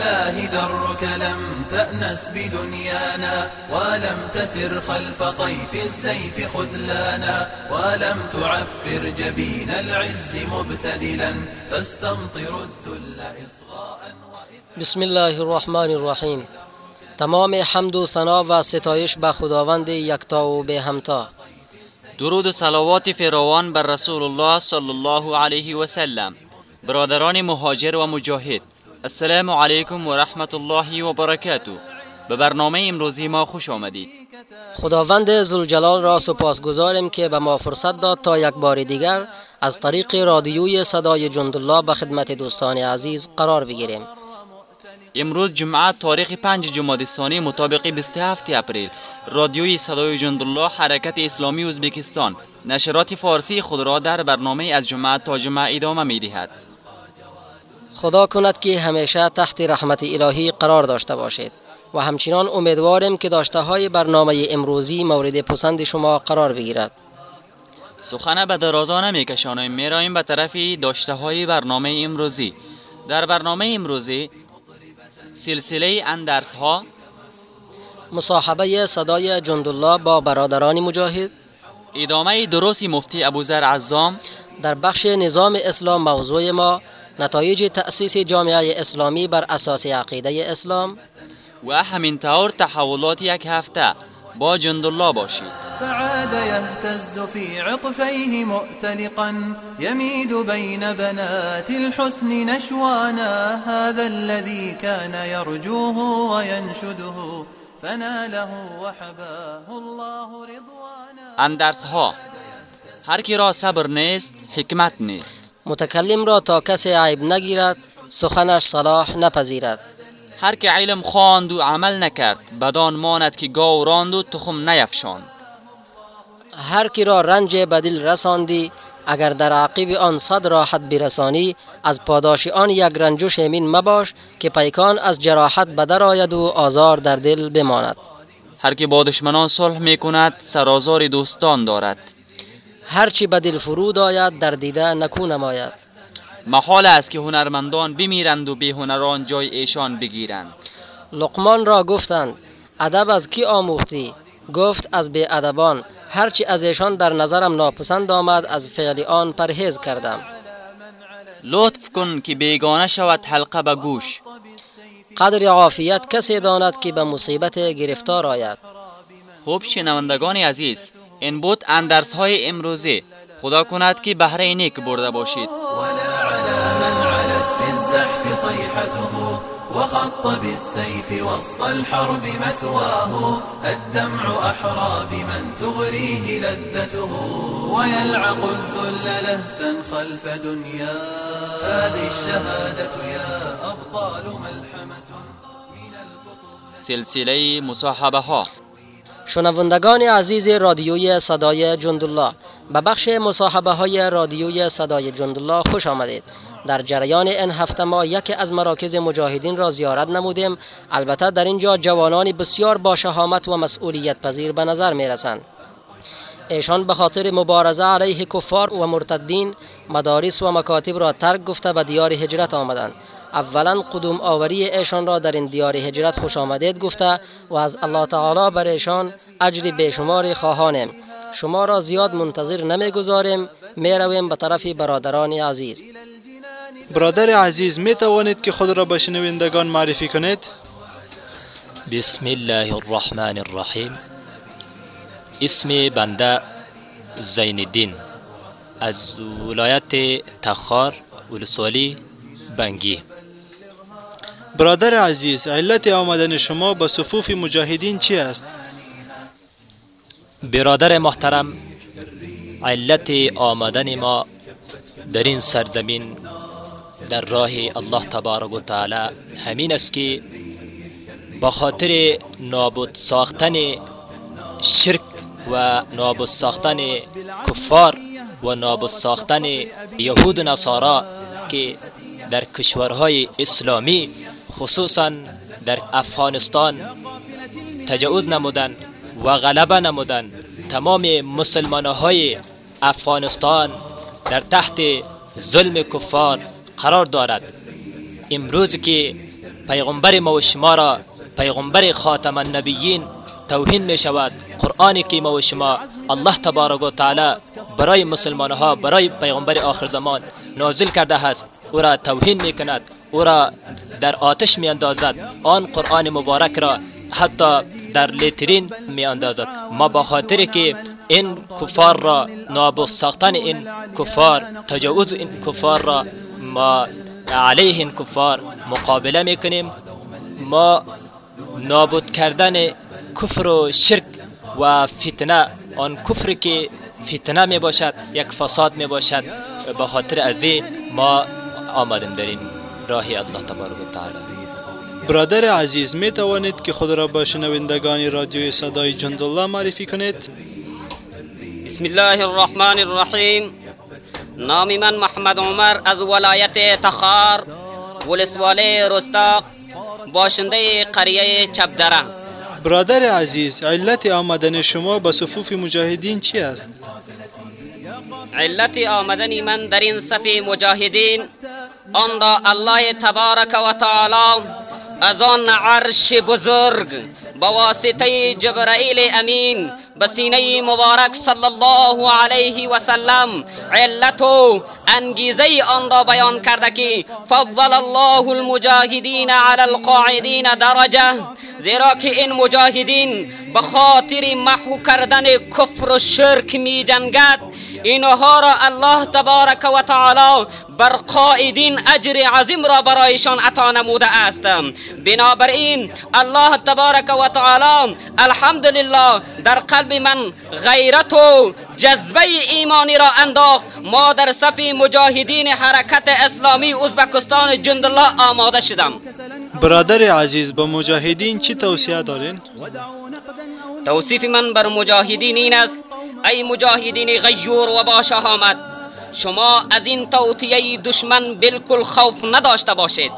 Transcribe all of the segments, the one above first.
الله درك لم تأنس بدنيانا ولم تسر خلف طيف السيف خذلانا ولم تعفر جبين العز مبتدلا تستمطر الذل إصغاء بسم الله الرحمن الرحیم تمام حمد و ثنا و ستایش به خداوند یکتا و به همتا. درود و صلوات فراوان بر رسول الله صلی الله علیه و سلم. برادران مهاجر و مجاهد. السلام علیکم و رحمت الله و برکاته به برنامه امروزی ما خوش آمدید خداوند زلجلال را سپاس گذاریم که به ما فرصت داد تا یک بار دیگر از طریق رادیوی صدای جندالله به خدمت دوستان عزیز قرار بگیریم امروز جمعه تاریخ 5 جمادی ثانی مطابق 27 اپریل رادیوی صدای جندالله حرکت اسلامی ازبکستان نشرات فارسی خود را در برنامه از جمعه تا جمعه ادامه می دهد. خدا کند که همیشه تحت رحمت الهی قرار داشته باشید و همچنان امیدواریم که داشته های برنامه امروزی مورد پسند شما قرار بگیرد. سخن به درازا نمی کشانیم می رایم به طرف داشته های برنامه امروزی. در برنامه امروزی سلسله اندرس ها مصاحبه صدای جندالله با برادران مجاهد ادامه دروسی مفتی ابوذر عزام در بخش نظام اسلام موضوع ما نتایج تأسیس جامعه اسلامی بر اساس عقیده اسلام؟ و همینطور تحولات یک هفته با جندالله باشید. فعاد يهتز في عطفيه مؤتلقا يميد بين بنات الحسن نشوانا هذا الذي كان يرجوه وينشده فناله وحباه الله رضوانا. اندرس ها هر کی را صبر نیست حکمت نیست. متکلم را تا کسی عیب نگیرد سخنش صلاح نپذیرد. هر که علم خواند و عمل نکرد بدان ماند که گاو راند و تخم نیفشاند. هر کی را رنج بدل رساندی اگر در عقیب آن صد راحت برسانی از پاداش آن یک رنج و شیمین مباش که پیکان از جراحت بدر آید و آزار در دل بماند. هر که با دشمنان صلح می کند سرازار دوستان دارد. هرچی به دل فرود آید در دیده نکو نماید. محال است که هنرمندان بمیرند و هنران جای ایشان بگیرند. لقمان را گفتند ادب از کی آموختی؟ گفت از بی ادبان هرچی از ایشان در نظرم ناپسند آمد از فعل آن پرهیز کردم. لطف کن که بیگانه شود حلقه به گوش. قدر عافیت کسی داند که به مصیبت گرفتار آید. خوب شنوندگان عزیز این بود اندرس های امروزی. خدا کند که بهره نیک برده باشید. ولا على من علت في الزحف صيحته وخط بالسيف وسط الحرب مثواه. الدمع أحرى بمن تغريه لذته ويلعق الذل لهثا خلف دنيا هذه الشهادة يا أبطال ملحمة من البطولة سلسلة مصاحبة ها. شنوندگان عزیز رادیوی صدای جندالله به بخش مصاحبه های رادیوی صدای جندالله خوش آمدید. در جریان این هفته ما یکی از مراکز مجاهدین را زیارت نمودیم. البته در اینجا جوانان بسیار با شهامت و مسئولیت پذیر به نظر می رسند ایشان به خاطر مبارزه علیه کفار و مرتدین مدارس و مکاتب را ترک گفته به دیار هجرت آمدند. اولا قدوم آوری ایشان را در این دیار هجرت خوش آمدید گفته و از الله تعالی بر ایشان اجر بیشماری خواهانیم. شما را زیاد منتظر نمی‌گذاریم می رویم به طرف برادران عزیز. برادر عزیز می توانید که خود را به شنوندگان معرفی کنید؟ بسم الله الرحمن الرحیم. اسم بنده زین الدین از ولایت تخار ولسوالی بنگی. برادر عزیز علت آمدن شما به صفوف مجاهدین چی است برادر محترم علت آمدن ما در این سرزمین در راه الله تبارک و تعالی همین است که با خاطر نابود ساختن شرک و نابود ساختن کفار و نابود ساختن یهود و نصارا که در کشورهای اسلامی خصوصا در افغانستان تجاوز نمودن و غلبه نمودن. تمام مسلمان های افغانستان در تحت ظلم کفار قرار دارد. امروز که پیغمبر ما و شما را پیغمبر خاتم النبیین توهین می شود قرآنی که ما و شما الله تبارک و تعالی برای مسلمان ها برای پیغمبر آخر زمان نازل کرده است أو را توهین می کند. او را در آتش می اندازد آن قرآن مبارک را حتی در لیترین می اندازد ما با خاطر که این کفار را نابود ساختن این کفار تجاوز این کفار را ما علیه این کفار مقابله می‌کنیم ما نابود کردن کفر و شرک و فتنه آن کفر که فتنه می باشد یک فساد می باشد به خاطر از ما آمدیم در راه الله تبارک و تعالی. برادر عزیز می توانید که خود را با شنوندگان رادیوی صدای جندالله معرفی کنید؟ بسم الله الرحمن الرحیم. نام من محمد عمر از ولایت تخار ولسواله رستاق باشنده قریه چپدره برادر عزیز علت آمدن شما به صفوف مجاهدین چی است؟ علت آمدن من در این صف مجاهدین آن را الله تبارک و تعالی از آن عرش بزرگ با واسطه جبرائیل امین بسینه مبارک صلی الله علیه و سلم علت و انگیزه آن را بیان کرده که فضل الله المجاهدین علی القاعدین درجه زیرا که این مجاهدین به خاطر محو کردن کفر و شرک می جنگد اینها را الله تبارک و تعالی بر قائدین اجر عظیم را برایشان عطا نموده است. بنابراین الله تبارک و تعالی الحمدلله در قلب من غیرت و جذبه ایمانی را انداخت. ما در صف مجاهدین حرکت اسلامی ازبکستان جندالله آماده شدم. برادر عزیز به مجاهدین چی توصیه دارین؟ توصیف من بر مجاهدین این است ای مجاهدین غیور و باشهامت شما از این توطیه دشمن بالکل خوف نداشته باشید.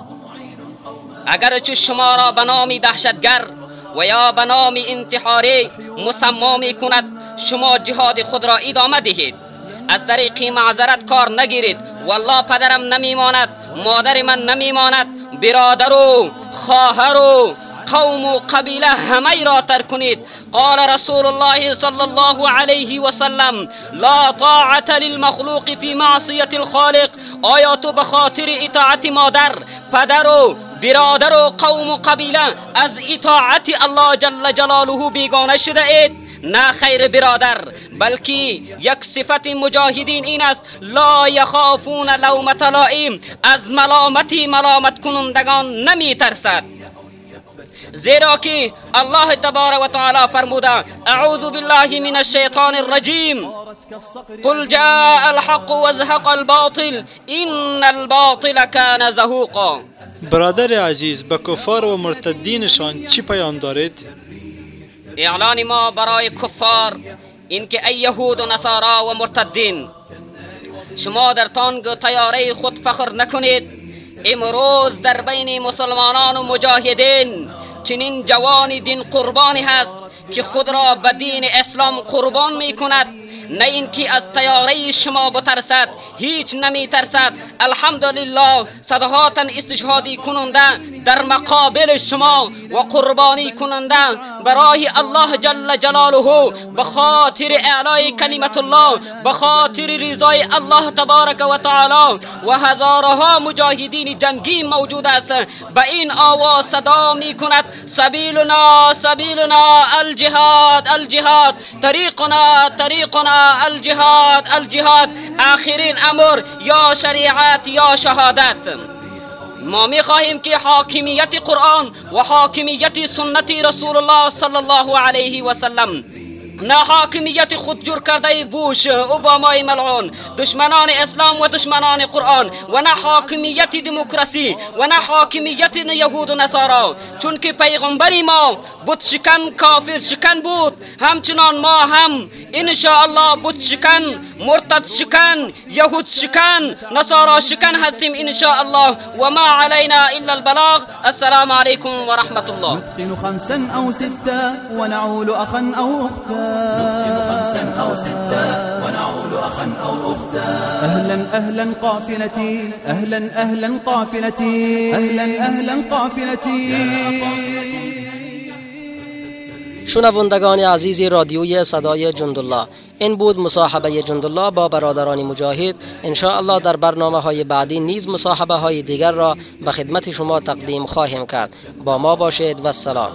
اگرچه شما را به نام دهشتگر و یا به نام انتحاری مسما می کند شما جهاد خود را ادامه دهید. از طریق معذرت کار نگیرید. والله پدرم نمیماند مادر من نمیماند. برادر و خواهر و قوم و قبیله همه را ترک کنید. قال رسول الله صلی الله علیه و سلم لا طاعت للمخلوق فی معصیت الخالق. آیا تو به خاطر اطاعت مادر پدر و برادر و قوم و قبیله از اطاعت الله جل جلاله بیگانه شده اید. نه خیر برادر بلکه یک صفت مجاهدین این است. لا یخافون لومت لائم از ملامتی ملامت کنندگان نمی ترسد زیرا که الله تبارک و تعالی فرموده اعوذ بالله من الشیطان الرجیم. قل جاء الحق وزهق الباطل ان الباطل كان زهوقا. برادر عزیز به کفار و مرتدینشان چی پیام دارید؟ اعلان ما برای کفار اینکه ای یهود و نصارا و مرتدین شما در تانگ و تیاره خود فخر نکنید امروز در بین مسلمانان و مجاهدین چنین جوان دین قربانی هست که خود را به دین اسلام قربان می کند نه اینکه از تیاره شما بترسد هیچ نمی ترسد الحمدلله صدهات استشهادی کننده در مقابل شما و قربانی کننده برای الله جل جلاله به خاطر اعلای کلمت الله به خاطر رضای الله تبارک و تعالی و هزارها مجاهدین جنگی موجود است. به این آواز صدا می کند سبیلنا سبیلنا الجهاد الجهاد. طریقنا طریقنا الجهاد الجهاد. آخرین أمر یا شریعت یا شهادت ما می خواهیم که حاکمیت قرآن و حاکمیت سنت رسول الله صلی الله علیه و سلم نه حاکمیت خود جور کرده بوش اوبامای ملعون. دشمنان اسلام و دشمنان قرآن. و نه حاکمیت دموکراسی و نه حاکمیت یهود و نصارا. چون که پیغمبری ما بود شکن کافر شکن بود. همچنان ما هم الله بود شکن مرتد شکن یهود شکن نصارا شکن هستیم الله و ما علينا الا البلاغ. السلام عليكم ورحمة الله. نتقن خمسا أو ستا ونعول أخا أو أختا. خمسا أو ستا ونعول أخا أو أختا. أهلا أهلا قافلتي. أهلا أهلا قافلتي. أهلا أهلا قافلتي. شنوندگان عزیز رادیوی صدای جندالله این بود مصاحبه جندالله با برادران مجاهد. ان الله در برنامه های بعدی نیز مصاحبه های دیگر را به خدمت شما تقدیم خواهیم کرد. با ما باشید و سلام.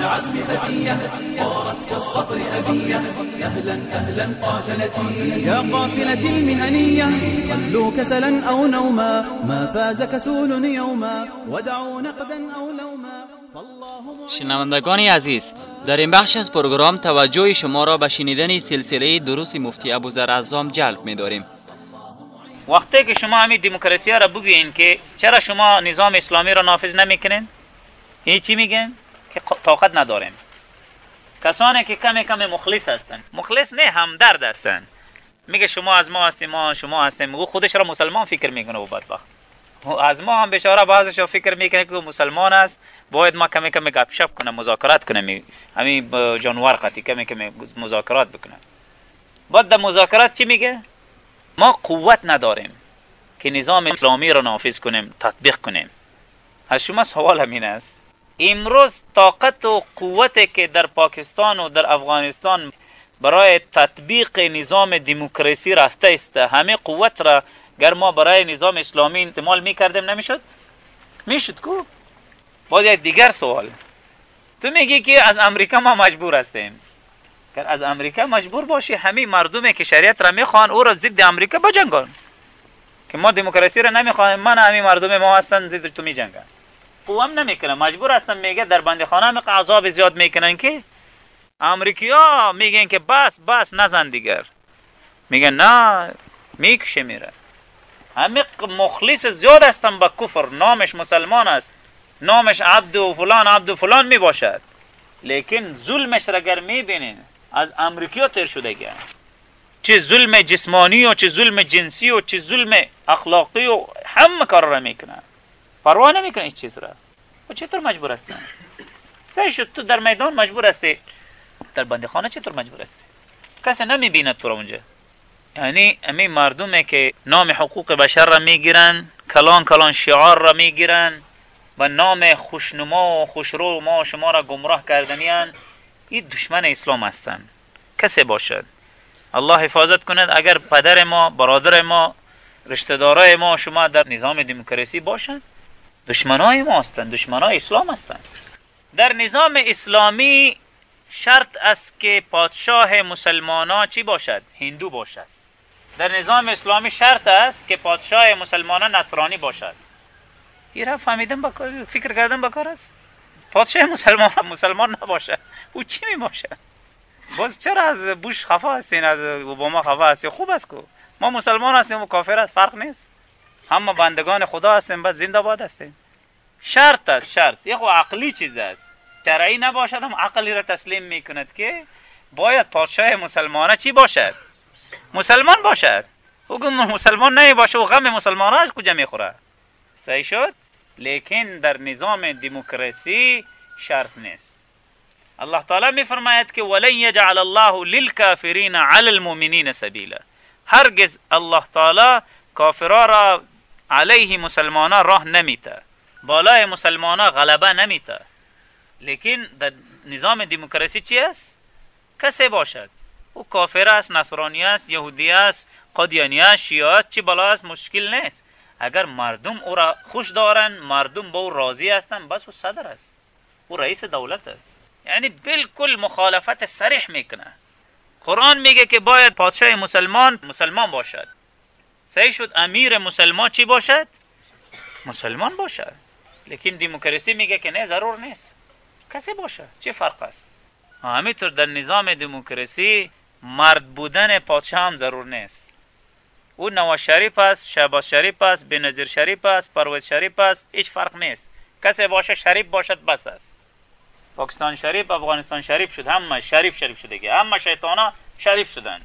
العزم فتية طارت كالصقر أبية أهلا أهلا قافلتي يا قافلتي المهنية خلوا كسلا أو نوما ما فاز كسول يوما ودعوا نقدا أو لوما شنوندگان عزیز در این بخش از پروگرام توجه شما را به شنیدن سلسله دروس مفتی ابوذر عزام جلب می داریم وقتی که شما همین دموکراسی را بگوین که چرا شما نظام اسلامی را نافذ نمی‌کنین؟ این چی میگن که طاقت نداریم کسانی که کمی کمی مخلص هستن. مخلص نه همدرد هستن. میگه شما از ما هستیم ما شما هستیم. میگه خودش را مسلمان فکر می‌کنه و بدبخت. از ما هم بیچاره بعضش فکر می‌کنه که مسلمان است. باید ما کمی کمی گپشپ کنه مذاکرات کنه همین جانور قطی کمی کمی مذاکرات بکنه بعد در مذاکرات چی میگه؟ ما قوت نداریم که نظام اسلامی را نافذ کنیم تطبیق کنیم. از شما سوال همین است. امروز طاقت و قوت که در پاکستان و در افغانستان برای تطبیق نظام دموکراسی رفته است همه قوت را گر ما برای نظام اسلامی استعمال می‌کردیم نمی‌شد؟ می‌شد کو؟ باید یک دیگر سوال. تو میگی که از امریکا ما مجبور هستیم. گر از امریکا مجبور باشی همه مردمی که شریعت را می‌خوان او را ضد امریکا بجنگان. که ما دموکراسی را نمی‌خوایم من همه مردم ما هستن ضد تو میجنگن. قوام نمی‌کنه. مجبور هستن میگه در بند خانه عذاب زیاد می‌کنن که؟ امریکیا میگن که بس بس نزن دیگر. میگن نه می‌کشه میره. همه مخلص زیاد هستن به کفر. نامش مسلمان است. نامش عبد و فلان عبد و فلان می باشد لیکن ظلمش را اگر می‌بینین از امریکا تر شده گه چه ظلم جسمانی و چه ظلم جنسی و چه ظلم اخلاقی و همه کار را می‌کنن. پروا نمی‌کنه این چیز را. و چطور مجبور هستن سعی شد تو در میدان مجبور هستی؟ در بندخانه چطور مجبور هستی؟ کسی نمی‌بیند تو را اونجا. یعنی امی مردمه که نام حقوق بشر را می‌گیرن کلان کلان شعار را می‌گیرن و نام خوشنما و خوشرو ما شما را گمراه کردنیان. این دشمن اسلام هستند کسی باشد؟ الله حفاظت کند اگر پدر ما برادر ما رشتهدارای ما شما در نظام دموکراسی باشند دشمنای ما هستند دشمنای اسلام هستند در نظام اسلامی شرط است که پادشاه مسلمانان چی باشد؟ هندو باشد. در نظام اسلامی شرط است که پادشاه مسلمانان نصرانی باشد. این را فهمیدن بکار فکر کردن بکار است. پادشاه مسلمان مسلمان نباشه او چی می باشه باز چرا از بوش خفا هستین؟ از اوباما خفا هستی؟ خوب است کو ما مسلمان هستیم و کافر است فرق نیست. اما بندگان خدا هستیم بس زنده باد هستیم شرط است شرط. یه عقلی چیز است. شرعی نباشد هم عقلی را تسلیم می‌کند که باید پادشاه مسلمانه چی باشد؟ مسلمان باشد. او مسلمان نمی باشه و غم مسلمان از کجا می‌خوره؟ صحیح شد؟ لیکن در نظام دموکراسی شرط نیست. الله تعالی میفرماید که ولن یجعل الله للکافرین علی المؤمنین سبیلا. هرگز الله تعالی کافرا را علیه مسلمانا راه نمیته. بالای مسلمانا غلبه نمیته. لیکن در نظام دموکراسی چی است؟ کسی باشد. او کافر است نصرانی است یهودی است قادیانی است شیعه است چی بالا است مشکل نیست. اگر مردم او را خوش دارن مردم با او راضی هستن بس او صدر است. او رئیس دولت است. یعنی بالکل مخالفت صریح می‌کنه. قرآن میگه که باید پادشاه مسلمان مسلمان باشد. صحیح شد. امیر مسلمان چی باشد؟ مسلمان باشد. لیکن دموکراسی میگه که نه ضرور نیست. کسی باشه. چه فرق است؟ همینطور در نظام دموکراسی مرد بودن پادشاه هم ضرور نیست. او نواز شریف است شهباز شریف است بنظیر شریف است پرویز شریف است هیچ فرق نیست. کسی باشه شریف باشد بس است. پاکستان شریف افغانستان شریف شد. همه شریف شریف شده. همه شیطانا شریف شدن.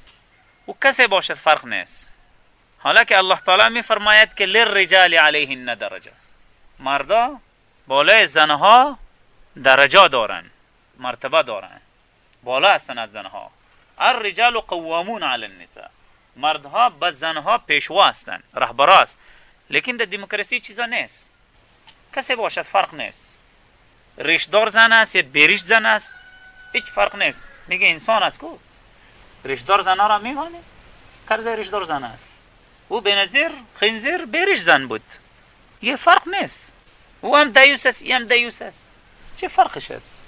او کسی باشد فرق نیست. حالا الله تعالی می فرماید که للرجال علیهن درجه. مردا بالای زنها درجه دارن مرتبه دارن. بالا هستن از زنها. الرجال قوامون علی النساء. مردها به زنها پیشوا هستن رهبرا است لیکن در دموکراسی چیزا نیست. کسی باشد فرق نیست. ریشدار زن است یا بریش زن است؟ هیچ فرق نیست. میگه انسان است کو؟ ریشدار زن را میمانه کرده ریشدار زن است. او به نظر خنزیر بریش زن بود. یه فرق نیست. او هم دیوس است هم دیوس است. چه فرقش است؟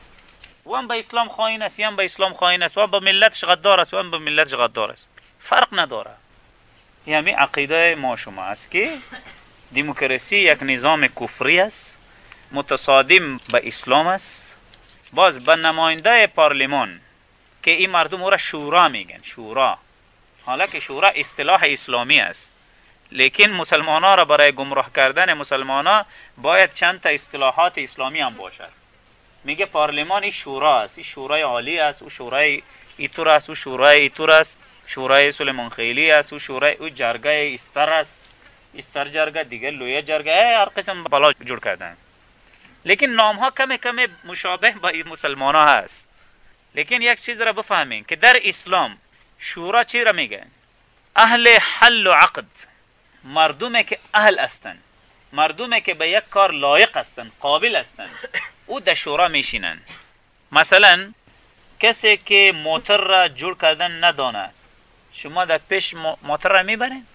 و هم به اسلام خواهین است هم به اسلام خواهین است. و به ملتش غدار است و هم به ملتش غدار است. فرق نداره. یعنی عقیده ما شما است که دموکراسی یک نظام کفری است متصادم به اسلام است. باز به نماینده پارلمان که این مردم او را شورا میگن شورا. حالا که شورا اصطلاح اسلامی است. لیکن مسلمان ها را برای گمراه کردن مسلمان ها باید چند تا اصطلاحات اسلامی هم باشد. میگه پارلمان این شورا است این شورای عالی است او شورای ایتور است او شورای ایتور است شورای سلیمان خیلی است او شورای او جرگه استر است. استر جرگه دیگه لویه جرگه هر قسم بلا جور کردن. لیکن نام ها کم کم مشابه با مسلمان ها هست. لیکن یک چیز را بفهمین که در اسلام شورا چی را میگن اهل حل و عقد. مردم که اهل هستند مردم که به یک کار لایق هستند قابل هستند او در شورا میشینن. مثلا کسی که موتر را جور کردن نداند شما در پیش موتر را می‌برین؟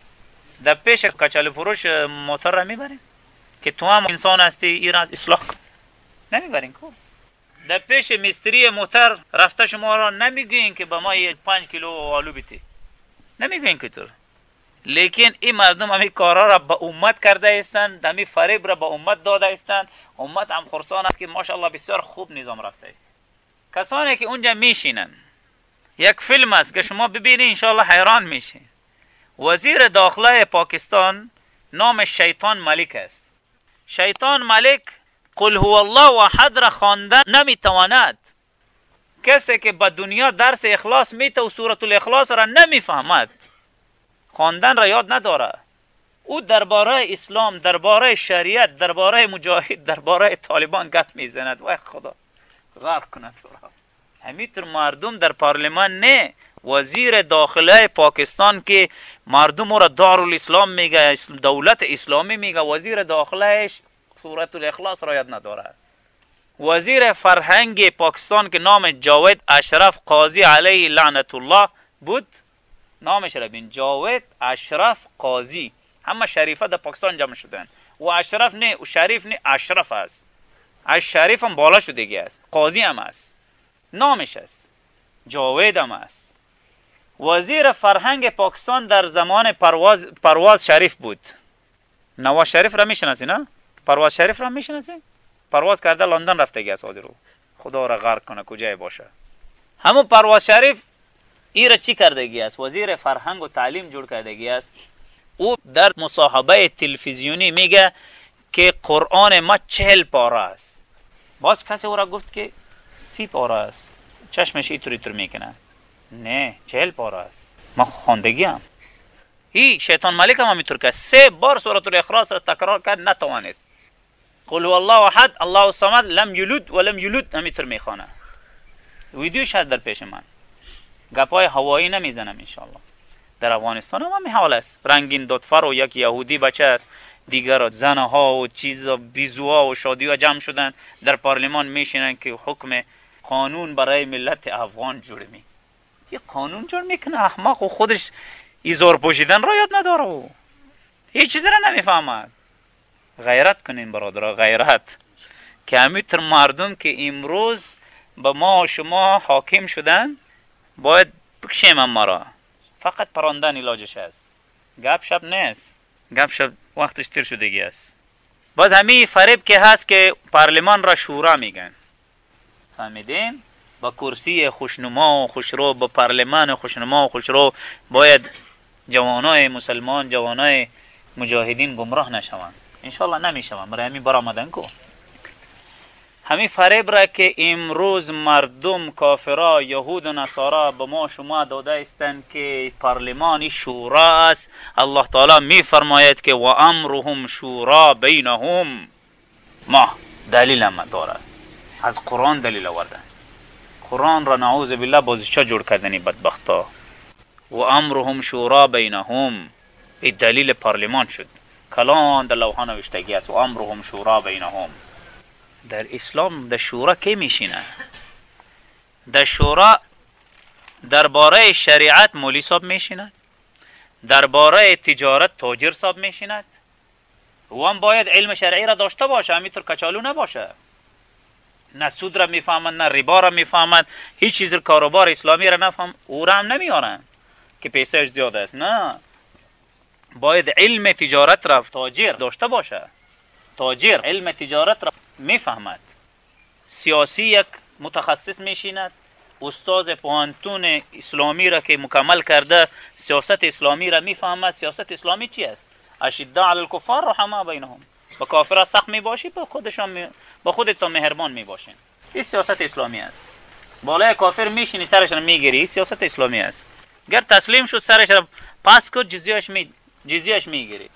در پیش کچل فروش موتر را می‌برین؟ که تو هم انسان هستی این را اصلاح کن. نمی‌برین کو در پیش مستری موتر رفته شما را نمی‌گوین که به ما یه پنج کیلو آلو بیتی. نمی‌گوین که تو لیکن این مردم همی کارا را به امت کرده استند همی فریب را به امت داده استند امت هم خرسان است که ماشاءالله بسیار خوب نظام رفته است. کسانی که اونجا میشینن یک فیلم است که شما ببینید انشاءالله حیران میشه وزیر داخله پاکستان نام شیطان ملک است. شیطان ملک قل هو الله احد را خواندن نمی‌تواند. کسی که به دنیا درس اخلاص میته و سورت الاخلاص را نمی‌فهمد خواندن را یاد نداره. او درباره اسلام درباره شریعت درباره مجاهد درباره طالبان گپ می‌زند. وای خدا غرق کند را. همینطور مردم در پارلمان نه وزیر داخله پاکستان که مردم را دارالاسلام میگه دولت اسلامی میگه وزیر داخلهش سورت الاخلاص را یاد نداره وزیر فرهنگ پاکستان که نام جاوید اشرف قاضی علیه لعنت الله بود نامش را بین جاوید اشرف قاضی. همه شریفه در پاکستان جمع شدن. و اشرف نه و شریف نه اشرف است. از شریف هم بالا شدگی است. قاضی هم است. نامش است. جاوید هم است. وزیر فرهنگ پاکستان در زمان پرواز, پرواز شریف بود. نواز شریف را می‌شناسی نه؟ پرواز شریف را می‌شناسی؟ پرواز کرده لندن رفتگی است حاضر رو. خدا را غرق کنه کجای باشه؟ همون پرواز شریف ای را چی کردگی است وزیر فرهنگ و تعلیم جور کردگی است او در مصاحبه تلویزیونی میگه که قرآن ما چهل پاره است. باز کسی او را گفت که سی پاره است. چشمش ایتر ایتر می‌کنه. نه چهل پاره است. ما خواندگی هم ای شیطان ملک هم همینطور که سه بار سورت الاخلاص را تکرار کرد نتوانست. قل هو الله احد الله الصمد لم یلد ولم یولد همینطور می‌خوانه ویدیوش هست در پیش من. گپای هوایی نمی‌زنم انشالله در افغانستان هم حال است. رنگین دادفر و یک یهودی بچه است. دیگر زنها و چیز بیزوها و شادی ها جمع شدن. در پارلمان میشینن که حکم قانون برای ملت افغان جور می یه قانون جور می‌کنه احمق و خودش ایزار پوشیدن را یاد نداره. هیچ چیزی را نمی‌فهمد. غیرت کنین برادر غیرت. که همینطور مردم که امروز به ما و شما حاکم شدن باید بکشیم ما را. فقط پراندن علاجش است. گپ شب نیست. گپ شب وقتش تیر شدگی است. باز همین فریب که هست که پارلمان را شورا میگن. فهمیدین؟ با کرسی خوشنما و خوشرو با پارلمان خوشنما و خوشرو باید جوانای مسلمان جوانای مجاهدین گمراه نشوند. انشالله نمی‌شوند برای همین برآمدن کو؟ همین فریب را که امروز مردم کافرا یهود و نصارا به ما شما داده استند که پارلمانی شورا است. الله تعالی می فرماید که و امرهم شورا بینهم ما دلیل هم دارد از قرآن دلیل آورده. قرآن را نعوذ بالله بازیچه جور کردنی بدبختا. و امرهم شورا بینهم این دلیل پارلمان شد. کلان در لوحه نوشتگی است و امرهم شورا بینهم. در اسلام در شورا کی میشینه؟ در شورا درباره شریعت مولی صاحب میشیند درباره تجارت تاجر صاحب میشیند و هم باید علم شرعی را داشته باشه همینطور کچالو نباشه. نه سود را می‌فهمند نه ربا را می‌فهمند هیچ چیز کاروبار اسلامی را نفهم او را هم نمیارن که پیسهش زیاد است. نه. باید علم تجارت را تاجر داشته باشه. تاجر علم تجارت را می‌فهمد. سیاسی یک متخصص میشیند. استاد پوانتون اسلامی را که مکمل کرده سیاست اسلامی را می‌فهمد. سیاست اسلامی چی است؟ اشداء علی الکفار رحمه بینهم. با کافر سخت می باشی با خودشان می... با خودت مهربان می باشین این سیاست اسلامی است. بالای کافر میشینی سرش را می‌گیری سیاست اسلامی است. گر تسلیم شد سرش را پس کن جزیهش می جزیهش می‌گیری.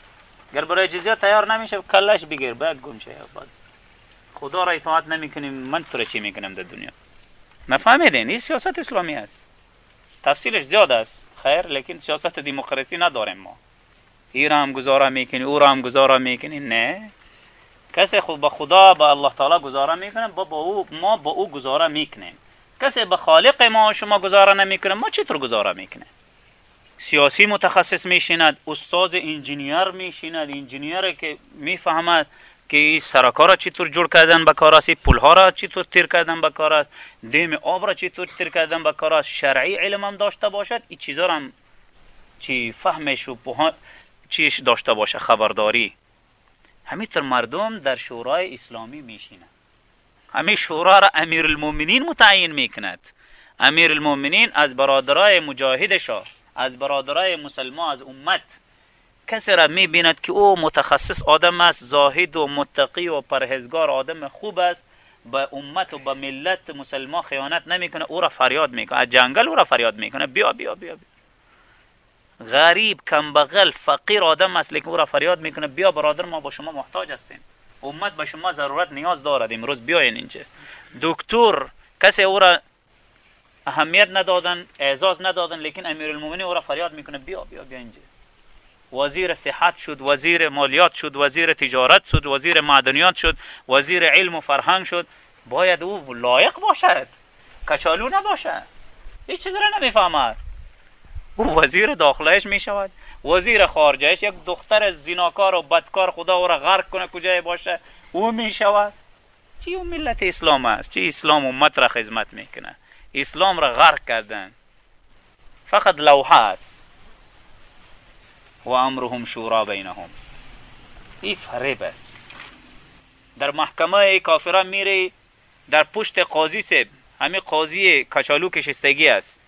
گر برای جزیه تیار نمیشه کلش بگیر. بعد گم شه بعد خدا را اطاعت نمی‌کنیم. من تو را چی می‌کنم در دنیا؟ نفهمیدین این سیاست اسلامی است. تفصیلش زیاد است. خیر لیکن سیاست دموکراسی نداریم ما. این را هم گزاره می‌کنی او را هم گزاره می‌کنی. نه. کسی خود به خدا به الله تعالی گزاره می‌کنه با, با او ما با او گزاره می‌کنیم. کسی به خالق ما شما گزاره نمی‌کنه ما چطور گزاره می‌کنه سیاسی متخصص میشیند استاد انجینیر میشیند انجینیر که می‌فهمد که این سرکا را چطور جور کردن به کار است پول ها را چطور تیر کردن به کار است دیم آب را چطور تیر کردن به کار است شرعی علم هم داشته باشد این چیزا هم چی فهمش و چیش داشته باشه خبرداری. همینطور مردم در شورای اسلامی میشینند. همین شورا را امیر المومنین متعین می‌کند. امیر المومنین از برادرای مجاهدشا از برادرای مسلمان از امت. کسی را می‌بیند که او متخصص آدم است زاهد و متقی و پرهزگار آدم خوب است به امت و به ملت مسلمان خیانت نمی‌کنه او را فریاد می‌کنه از جنگل او را فریاد می‌کنه. بیا بیا بیا, بیا. غریب کمبغل فقیر آدم است لیکن او را فریاد می‌کنه. بیا برادر ما با شما محتاج هستیم. امت به شما ضرورت نیاز دارد. امروز بیاین اینجا. دکتر کسی او را اهمیت ندادن اعزاز ندادن لیکن امیرالمومنین او را فریاد می‌کنه بیا بیا بیا اینجا. وزیر صحت شد وزیر مالیات شد وزیر تجارت شد وزیر معدنیات شد وزیر علم و فرهنگ شد. باید او لایق باشد کچالو نباشه هیچ چیز را نمی‌فهمد. او وزیر داخلهش می شود وزیر خارجهش یک دختر زیناکار و بدکار خدا او را غرق کنه کجای باشه؟ او می شود چی اون ملت اسلام است؟ چی اسلام امت را خدمت می‌کنه؟ اسلام را غرق کردن. فقط لوحه است و امرهم شورا بینهم. این فریب است. در محکمه کافران میره در پشت قاضی سب همین قاضی کچالو کشستگی است.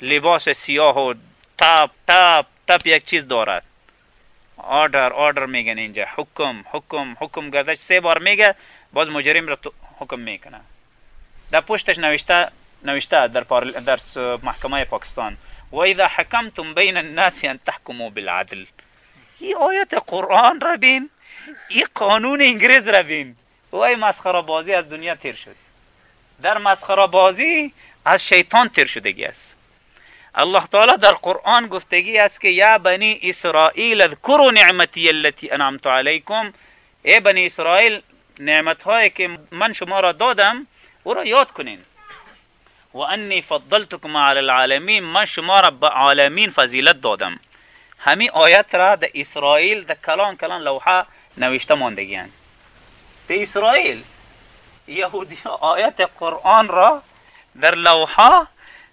لباس سیاه و تپ تپ تپ یک چیز دارد. آردر آردر میگن اینجا. حکم حکم حکم گردش سه بار میگه باز مجرم را حکم می‌کنه در پشتش نوشته نوشته در, در محکمه پاکستان و اذا حکمتم بین الناس أن تحکموا بالعدل. این آیت قرآن را بین این قانون انگریز را بین و ای مسخرة بازی از دنیا تیر شد در مسخرة بازی از شیطان تیر شدگی است. الله تعالی در قرآن گفتگی است که یا بنی اسرائیل اذکروا نعمتی التي انعمت علیکم. ای بنی اسرائیل نعمت هایی که من شما را دادم أو را یاد کنین. و انی فضلتکم علی العالمین من شما را به عالمین فضیلت دادم. همین آیت را در اسرائیل در کلان کلان لوحه نوشته ماندگیان. در اسرائیل یهودی آیت قرآن را در لوحه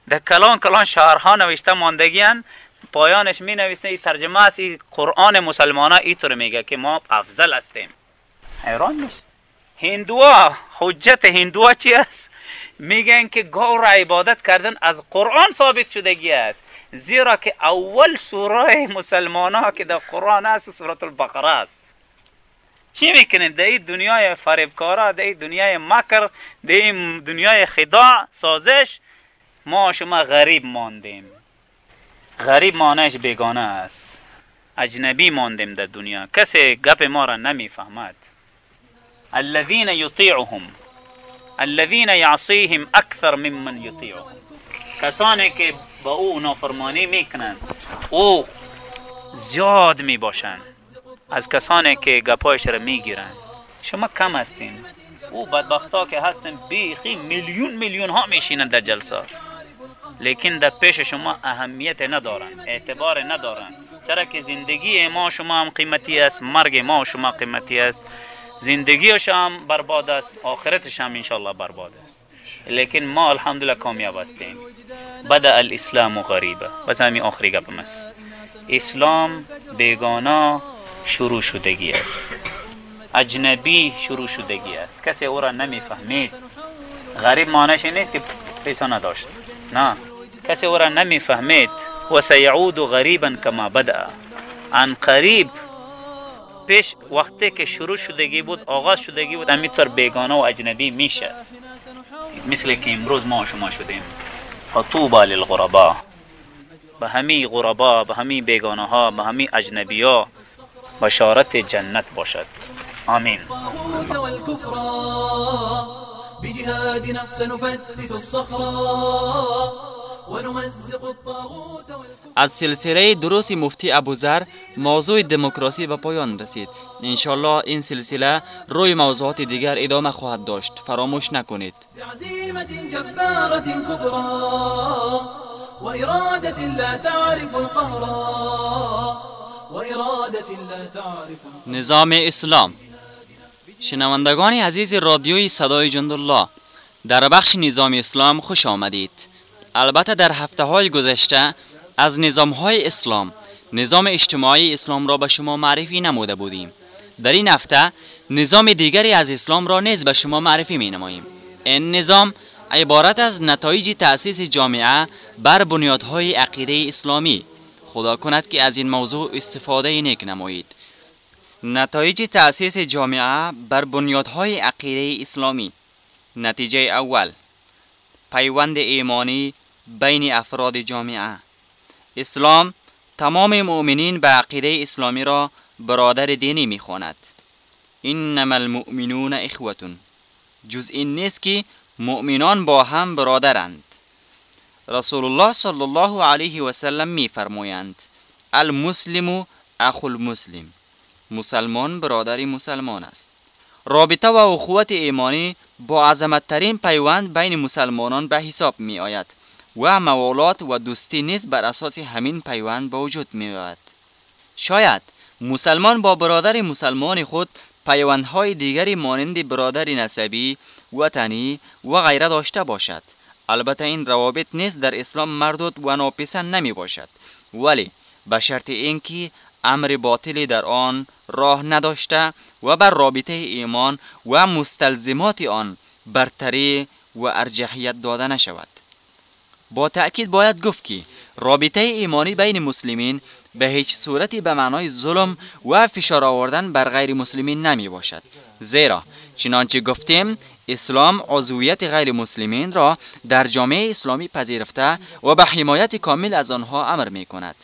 در کلان کلان شهرها نوشته ماندگیان. پایانش می نویسه این ترجمه است این قرآن مسلمان ها اینطور میگه که ما افضل هستیم. حیران میشه هندوها حجت هندوها چی است؟ میگن که گاو را عبادت کردن از قرآن ثابت شدگی است. زیرا که اول سوره مسلمان ها که در قرآن است سوره البقره است. چی می‌کنن؟ در این دنیای فریبکارا در این دنیای مکر در این دنیای خداع سازش. ما شما غریب ماندیم. غریب مانش بیگانه است. اجنبی ماندیم در دنیا. کسی گپ ما را نمی‌فهمد. الذین یطیعهم. الذين يعصيهم اكثر ممن يطيعهم کسانی که با او نافرمانی می‌کنند او زیاد می‌باشند از کسانی که گپایش را می‌گیرند. شما کم هستین. او بدبختا که هستن بیخی میلیون میلیون ها میشینند در جلسه. لیکن در پیش شما اهمیت ندارن اعتبار ندارن. چرا که زندگی ما شما هم قیمتی است مرگ ما شما قیمتی است. زندگیش هم برباد است آخرتش هم انشالله برباد است. لیکن ما الحمدلله کامیاب هستیم. بدا الاسلام غریبه بس همین آخری گپم است اسلام بیگانا شروع شدگی است. اجنبی شروع شدگی است. کسی او را نمیفهمید. غریب مانش نیست که پیسا نداشت. نه. کسی او را نمیفهمید. و سیعود غریبا کما بدأ. عن قریب پیش وقتی که شروع شدگی بود آغاز شدگی بود همینطور بیگانه و اجنبی میشه. مثل که امروز ما شما شدیم. فطوبا للغربا. به همین غربا به همین بیگانه ها به همین اجنبی ها بشارت جنت باشد. آمین. بجهادنا سنفتت الطاغوت از سلسله دروس مفتی ابوذر موضوع دموکراسی به پایان رسید. انشالله این سلسله روی موضوعات دیگر ادامه خواهد داشت. فراموش نکنید. نظام اسلام. شنوندگان عزیز رادیوی صدای جندالله در بخش نظام اسلام خوش آمدید. البته در هفته های گذشته از نظام های اسلام نظام اجتماعی اسلام را به شما معرفی نموده بودیم. در این هفته نظام دیگری از اسلام را نیز به شما معرفی می نماییم این نظام عبارت از نتایج تأسیس جامعه بر بنیادهای عقیده اسلامی. خدا کند که از این موضوع استفاده نیک نمایید. نتایج تأسیس جامعه بر بنیادهای عقیده اسلامی. نتیجه اول. پیوند ایمانی بین افراد جامعه. اسلام تمام مؤمنین به عقیده اسلامی را برادر دینی می‌خواند. انما المؤمنون اخوتون جز این نیست که مؤمنان با هم برادرند. رسول الله صلی الله علیه و سلم میفرمایند المسلم اخو المسلم. مسلمان برادری مسلمان است. رابطه و اخوت ایمانی با عظمتترین پیوند بین مسلمانان به حساب می آید و موالات و دوستی نیز بر اساس همین پیوند به وجود می آید شاید مسلمان با برادر مسلمان خود پیوندهای دیگری مانند برادر نسبی وطنی و غیره داشته باشد. البته این روابط نیز در اسلام مردود و ناپسند نمی باشد ولی به شرط اینکه امر باطلی در آن راه نداشته و بر رابطه ایمان و مستلزمات آن برتری و ارجحیت داده نشود. با تأکید باید گفت که رابطه ایمانی بین مسلمین به هیچ صورتی به معنای ظلم و فشار آوردن بر غیر مسلمین نمی باشد. زیرا چنانچه گفتیم اسلام عضویت غیر مسلمین را در جامعه اسلامی پذیرفته و به حمایت کامل از آنها امر می کند.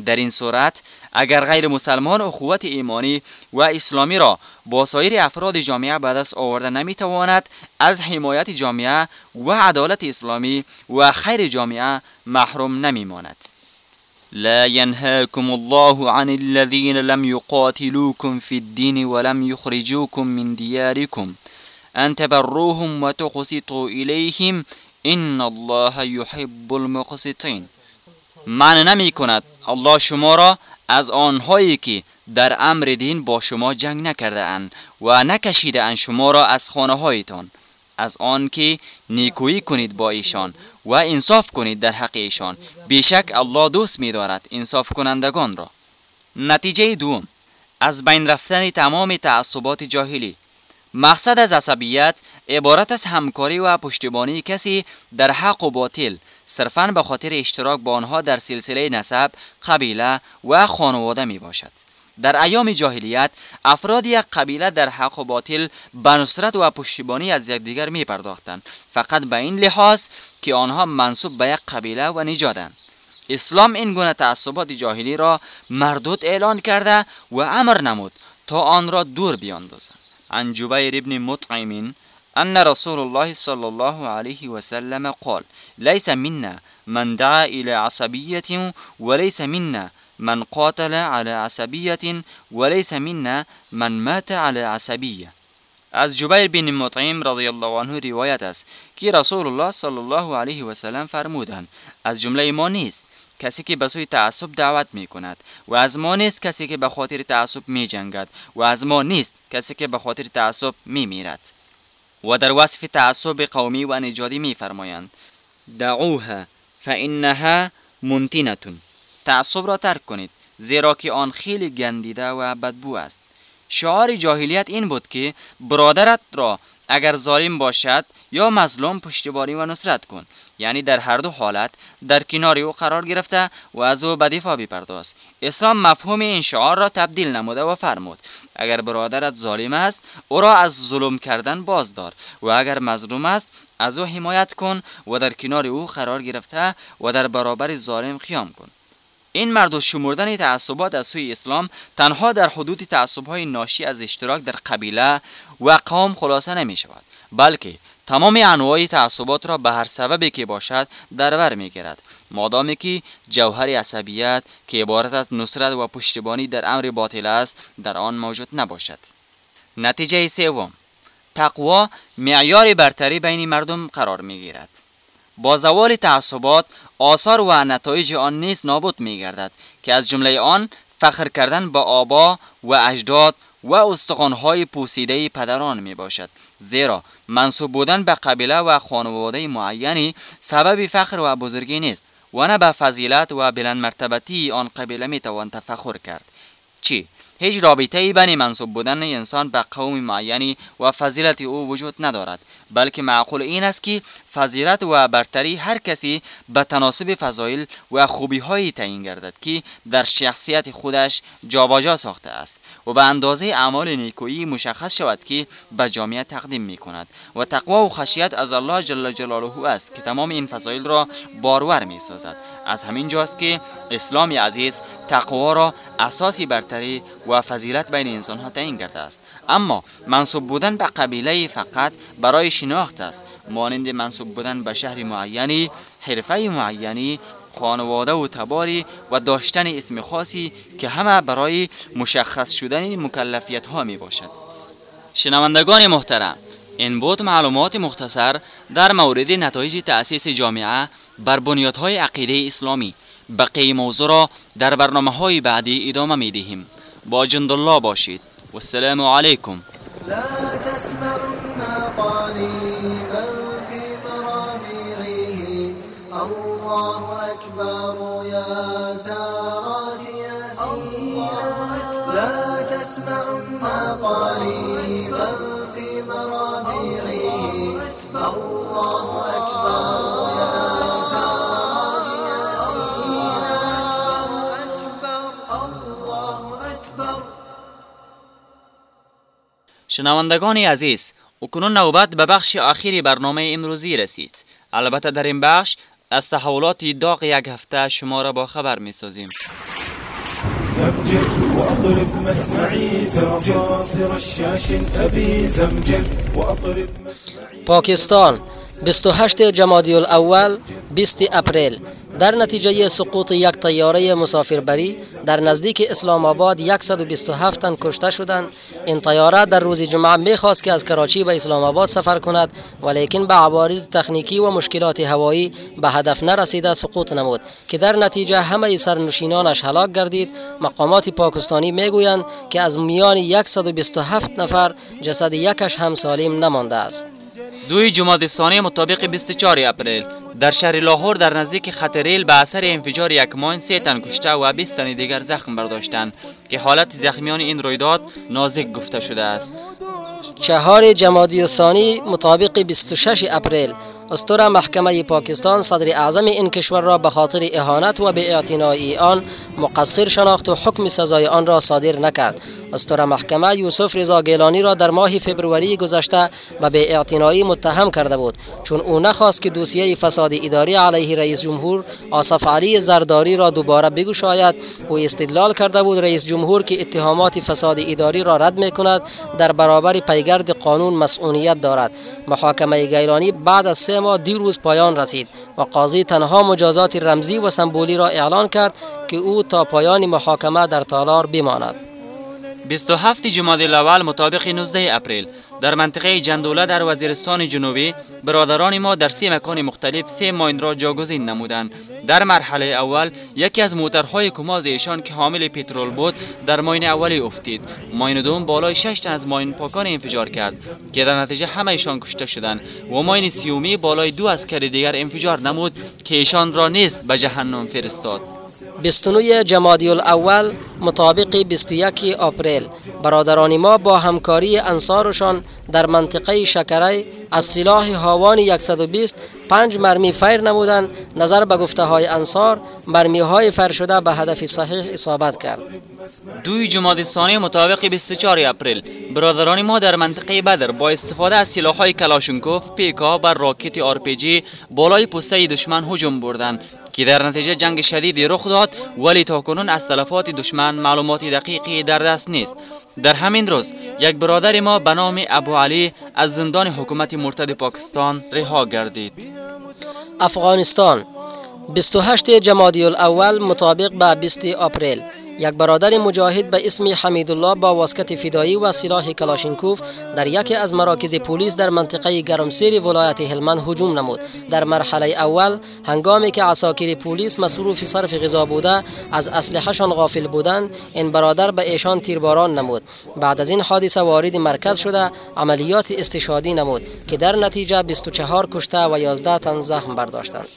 در این صورت اگر غیر مسلمان اخوت ایمانی و اسلامی را با سایر افراد جامعه به دست آورده نمی‌تواند از حمایت جامعه و عدالت اسلامی و خیر جامعه محروم نمیماند. لا ينهاكم الله عن الذين لم يقاتلوكم في الدين ولم يخرجوكم من دياركم أن تبروهم وتقسطوا إليهم إن الله يحب المقسطين معنی نمی کند الله شما را از آنهایی که در امر دین با شما جنگ نکرده اند و نکشیده اند شما را از خانه هایتان از آن که نیکویی کنید با ایشان و انصاف کنید در حق ایشان. بیشک الله دوست می دارد انصاف کنندگان را. نتیجه دوم از بین رفتن تمام تعصبات جاهلی. مقصد از عصبیت عبارت از همکاری و پشتیبانی کسی در حق و باطل صرفا به خاطر اشتراک با آنها در سلسله نسب، قبیله و خانواده می باشد. در ایام جاهلیت افراد یک قبیله در حق و باطل به نصرت و پشتیبانی از یکدیگر می پرداختند فقط به این لحاظ که آنها منصوب به یک قبیله و نژادند. اسلام این گونه تعصبات جاهلی را مردود اعلان کرده و امر نمود تا آن را دور بیاندازند. جبیر ابن مطعم أن رسول الله صلى الله عليه وسلم قال ليس منا من دعا إلى عصبية وليس منا من قاتل على عصبية وليس منا من مات على عصبية. از جبیر بن مطعم رضی الله عنه روایت است که رسول الله صلی الله علیه و سلم فرمودند از جمله ما نیست کسی که به سوی تعصب دعوت می کند و از ما نیست کسی که به خاطر تعصب می جنگد و از ما نیست کسی که به خاطر تعصب می میرد و در وصف تعصب قومی و نجادی می فرمایند دعوها فانها منتنتون. تعصب را ترک کنید زیرا که آن خیلی گندیده و بدبو است. شعار جاهلیت این بود که برادرت را اگر ظالم باشد یا مظلوم پشتیبانی و نصرت کن. یعنی در هر دو حالت در کنار او قرار گرفته و از او به دفاع بپرداز. اسلام مفهوم این شعار را تبدیل نموده و فرمود اگر برادرت ظالم است او را از ظلم کردن بازدار و اگر مظلوم است از او حمایت کن و در کنار او قرار گرفته و در برابر ظالم خیام کن. این مرد و شمردن تعصبات از سوی اسلام تنها در حدود تعصبهای ناشی از اشتراک در قبیله و قوم خلاصه نمی شود بلکه تمام انواع تعصبات را به هر سببی که باشد در بر می گیرد مادامی که جوهر عصبیت که عبارت از نصرت و پشتیبانی در امر باطل است در آن موجود نباشد. نتیجه سوم. تقوا معیار برتری بین مردم قرار می گیرد با زوال تعصبات آثار و نتایج آن نیز نابود می گردد که از جمله آن فخر کردن با آبا و اجداد و استخوانهای پوسیده پدران می باشد زیرا منصوب بودن به قبیله و خانواده معینی سبب فخر و بزرگی نیست و نه به فضیلت و بلند مرتبتی آن قبیله می توان تفخر کرد. چی؟ هیچ رابطه ای بین منصوب بودن انسان به قوم معینی و فضیلت او وجود ندارد بلکه معقول این است که فضیلت و برتری هر کسی به تناسب فضایل و خوبی هایی تعیین گردد که در شخصیت خودش جابجا ساخته است و به اندازه اعمال نیکویی مشخص شود که به جامعه تقدیم می کند و تقوا و خشیت از الله جل جلاله است که تمام این فضایل را بارور می سازد از همین جاست که اسلام عزیز تقوا را اساسی برتری و فضیلت بین انسان ها تعیین کرده است. اما منصوب بودن به قبیله فقط برای شناخت است. مانند منصوب بودن به شهر معینی حرفه معینی خانواده و تباری و داشتن اسم خاصی که همه برای مشخص شدن مکلفیت ها می باشد شنوندگان محترم این بود معلومات مختصر در مورد نتایج تأسیس جامعه بر بنیادهای عقیده اسلامی. بقیه موضوع را در برنامه های بعدی ادامه می دهیم با جند الله باشید. و السلام علیکم. لا تسمعن قريبا الله أكبر يا ثارات ياسينا لا تسمعن قريبا في مرابعه الله أكبر شنوندگان عزیز اکنون نوبت به بخش آخری برنامه امروزی رسید. البته در این بخش از تحولات داغ یک هفته شما را با خبر می سازیم پاکستان 28 جمادی الاول 20 اپریل. در نتیجه سقوط یک طیاره مسافربری در نزدیک اسلام آباد 127 تن کشته شدند. این طیاره در روز جمعه می‌خواست که از کراچی به اسلام آباد سفر کند ولیکن به عوارض تکنیکی و مشکلات هوایی به هدف نرسیده سقوط نمود که در نتیجه همه سرنشینانش هلاک گردید. مقامات پاکستانی می‌گویند که از میان 127 نفر جسد یکش هم سالم نمانده است. دوی جمادی ثانی مطابق 24 اپریل. در شهر لاهور در نزدیک خط ریل به اثر انفجار یک ماین سه تن کشته و 20 تن دیگر زخم برداشتند که حالت زخمیان این رویداد نازک گفته شده است. چهار جمادی الثانی مطابق 26 اپریل. استور محکمه پاکستان صدر اعظم این کشور را به خاطر اهانت و به آن مقصر شناخت و حکم سزای آن را صادر نکرد. استور محکمه یوسف رضا گیلانی را در ماه فبروری گذشته به اعتنایی متهم کرده بود چون او نخواست که دوسیه فساد اداری علیه رئیس جمهور آصف علی زرداری را دوباره بگشاید. و استدلال کرده بود رئیس جمهور که اتهامات فساد اداری را رد می کند در برابر پیگرد قانون مسئولیت دارد. محاکمه گیلانی بعد از سه ماه دی روز پایان رسید و قاضی تنها مجازات رمزی و سمبولی را اعلان کرد که او تا پایان محاکمه در تالار بماند. 27 جمادی الاول مطابق 19 اپریل در منطقه جندوله در وزیرستان جنوبی برادران ما در سه مکان مختلف سه ماین را جاگزین نمودند. در مرحله اول یکی از موترهای کماز ایشان که حامل پترول بود در ماین اولی افتید. ماین دوم بالای 6 تن از ماین پاکان انفجار کرد که در نتیجه همه ایشان کشته شدند و ماین سیومی بالای دو اسکر دیگر انفجار نمود که ایشان را نیز به جهنم فرستاد. 29 جمادی الاول مطابق 21 آپریل. برادران ما با همکاری انصارشان در منطقه شکره از سلاح هاوان 120 پنج مرمی فیر نمودند نظر به گفته های انصار مرمی های فیر شده به هدف صحیح اصابت کرد. دوی جمادی ثانی مطابق 24 اپریل برادران ما در منطقه بدر با استفاده از های کلاشنکوف پیکا بر راکت آر پی جی بالای پسته دشمن هجوم بردند که در نتیجه جنگ شدیدی رخ داد ولی تاکنون از تلفات دشمن معلومات دقیقی در دست نیست. در همین روز یک برادر ما به نام ابو علی از زندان حکومت مرتد پاکستان رها گردید. افغانستان. 28 جمادی الاول مطابق به 20 آپریل یک برادر مجاهد به اسم حمیدالله با واسکت فدایی و سلاح کلاشینکوف در یکی از مراکز پلیس در منطقه گرمسیر ولایت هلمند هجوم نمود. در مرحله اول هنگامی که عساکر پلیس مصروف صرف غذا بوده از اسلحهشان غافل بودند این برادر به ایشان تیرباران نمود. بعد از این حادثه وارد مرکز شده عملیات استشهادی نمود که در نتیجه 24 کشته و 11 تن زخم برداشتند.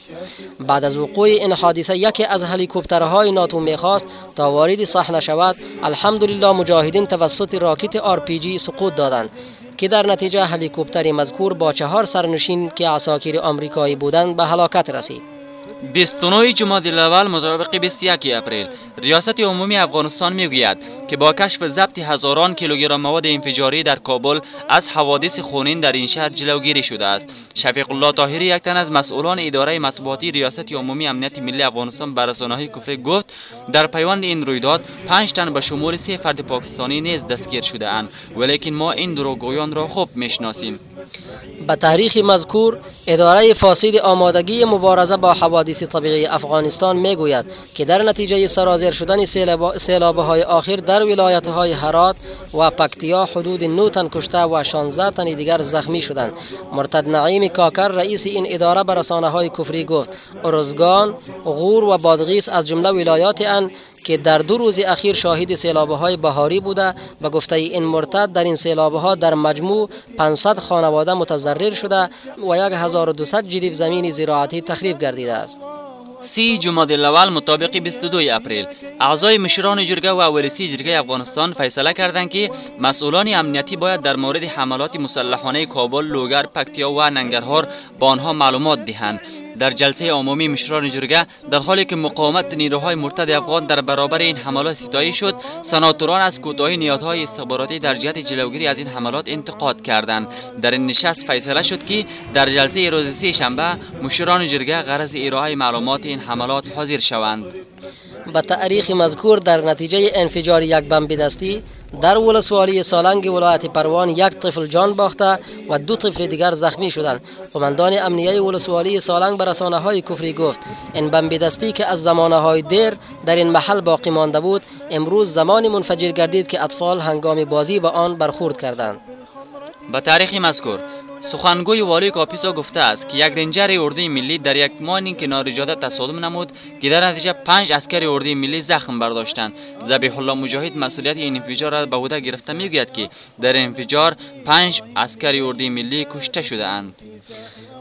بعد از وقوع این حادثه یکی از هلیکوپترهای ناتو می‌خواست تا وارد وارد صحنه شود. الحمدلله مجاهدین توسط راکت آر پی جی سقوط دادند که در نتیجه هلیکوپتر مذکور با چهار سرنشین که عساکر آمریکایی بودند به هلاکت رسید. 29 جمادی الاول مطابق 21 اپریل ریاست عمومی افغانستان می‌گوید که با کشف ضبط هزاران کیلوگرم مواد انفجاری در کابل از حوادث خونین در این شهر جلوگیری شده است. شفیق الله طاهری یک تن از مسئولان اداره مطبوعاتی ریاست عمومی امنیت ملی افغانستان بر رسانه‌های کفری گفت در پیوند این رویداد 5 تن به شمول سه فرد پاکستانی نیز دستگیر شده اند ولیکن ما این دروغگویان را خوب می‌شناسیم. به تاریخ مذکور اداره فاسد آمادگی مبارزه با حوادث طبیعی افغانستان می گوید که در نتیجه سرازیر شدن سیلاب های آخر در ولایت های هرات و پکتیا حدود 9 تن کشته و 16 تن دیگر زخمی شدند. مرتد نعیم کاکر رئیس این اداره به رسانه های کفری گفت ارزگان غور و بادغیس از جمله ولایات ان که در دو روز اخیر شاهد سیلابه های بهاری بوده و گفته این مرتد در این سیلابه ها در مجموع 500 خانواده متضرر شده و 1200 جریب زمین زراعتی تخریب گردیده است. سی جمادی الاول مطابق 22 اپریل. اعضای مشران جرگه و ورسی جرگه افغانستان فیصله کردند که مسئولان امنیتی باید در مورد حملات مسلحانه کابل، لوگر، پکتیا و ننگرهار با آنها معلومات دهند. در جلسه عمومی مشران جرگه در حالی که مقاومت نیروهای مرتد افغان در برابر این حملات ستایی شد سناتوران از کوتاهی نیادهای استخباراتی در جهت جلوگیری از این حملات انتقاد کردند. در این نشست فیصله شد که در جلسه روز سه شنبه مشران جرگه غرض ارائه معلومات این حملات حاضر شوند. به تاریخ مذکور در نتیجه انفجار یک بمب دستی در ولسوالی سالنگ ولایت پروان یک طفل جان باخته و دو طفل دیگر زخمی شدند قماندان امنیه ولسوالی سالنگ به رسانه های کفری گفت این بمب دستی که از زمانه های دیر در این محل باقی مانده بود امروز زمانی منفجر گردید که اطفال هنگام بازی با آن برخورد کردند به تاریخ مذکور سخنگوی والی کاپیسا گفته است که یک رنجر اردوی ملی در یک مانی کنار جاده تصادم نمود. که در نتیجه پنج اسکر اردوی ملی زخم برداشتند. ذبیح الله مجاهد مسئولیت این انفجار را به عهده گرفته می‌گوید که در انفجار پنج عسکر اردوی ملی کشته شده اند.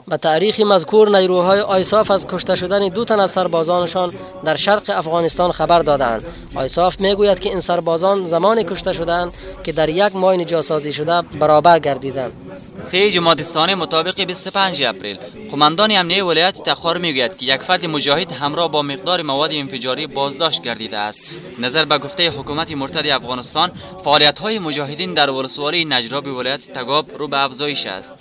به تاریخ مذکور نیروهای آیساف از کشته شدن دو تن از سربازانشان در شرق افغانستان خبر دادند آیساف می‌گوید که این سربازان زمان کشته شدند که در یک ماین جاسازی شده برابر گردیدند سه جمادی ثانی مطابق 25 اپریل. قماندان امنیه ولایت تخار می‌گوید که یک فرد مجاهد همراه با مقدار مواد انفجاری بازداشت گردیده است. نظر به گفته حکومت مرتد افغانستان فعالیت های مجاهدین در ولسوالی نجراب ولایت تگاب رو به افزایش است.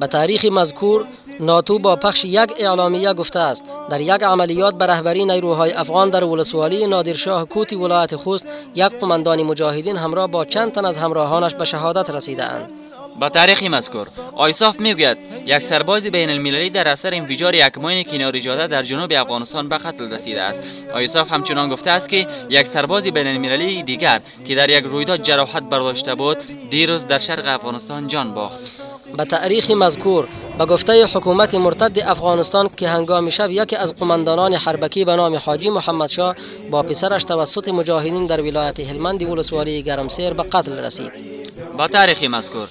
به تاریخ مذکور ناتو با پخش یک اعلامیه گفته است. در یک عملیات به رهبری نیروهای افغان در ولسوالی نادرشاه کوتی ولایت خوست یک قماندان مجاهدین همراه با چند تن از همراهانش به شهادت رسیده اند با تاریخ مذکور. آیساف می‌گوید یک سرباز بین المللی در اثر انفجار یک ماین کناری جاده در جنوب افغانستان به قتل رسیده است. آیساف همچنان گفته است که یک سرباز بین المللی دیگر که در یک رویداد جراحت برداشته بود دیروز در شرق افغانستان جان باخت. به تاریخ مذکور به گفته حکومت مرتد افغانستان که هنگام شب یکی از قماندانان حربکی به نام حاجی محمد شاه با پسرش توسط مجاهدین در ولایت هلمند ولسوالی گرمسیر به قتل رسید. با تاریخ مذکور.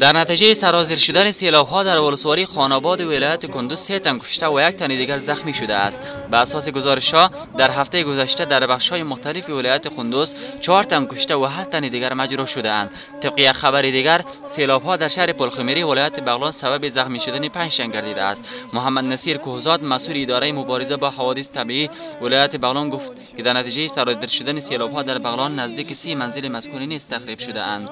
در نتیجه سرازیر شدن سیلاب ها در ولسوالی خاناباد ولایت کندوز سه تن کشته و یک تن دیگر زخمی شده است. به اساس گزارش ها در هفته گذشته در بخش های مختلف ولایت کندوز چهار تن کشته و هفت تن دیگر مجروح شده اند. طبق خبر دیگر سیلاب ها در شهر پلخمری ولایت بغلان سبب زخمی شدن پنج تن گردیده است. محمد نصیر کوهزاد مسئول اداره مبارزه با حوادث طبیعی ولایت بغلان گفت که در نتیجه سرازیر شدن سیلاب ها در بغلان نزدیک سی منزل مسکونی نیز تخریب شده اند.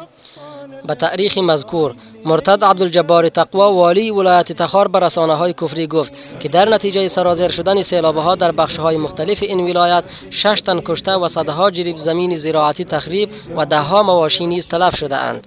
به تاریخ مذکور مرتد عبدالجبار تقوا والی ولایت تخار به رسانه های کفری گفت که در نتیجه سرازیر شدن سیلاب ها در بخش های مختلف این ولایت شش تن کشته و صدها جریب زمین زراعتی تخریب و ده ها مواشی نیز تلف شده اند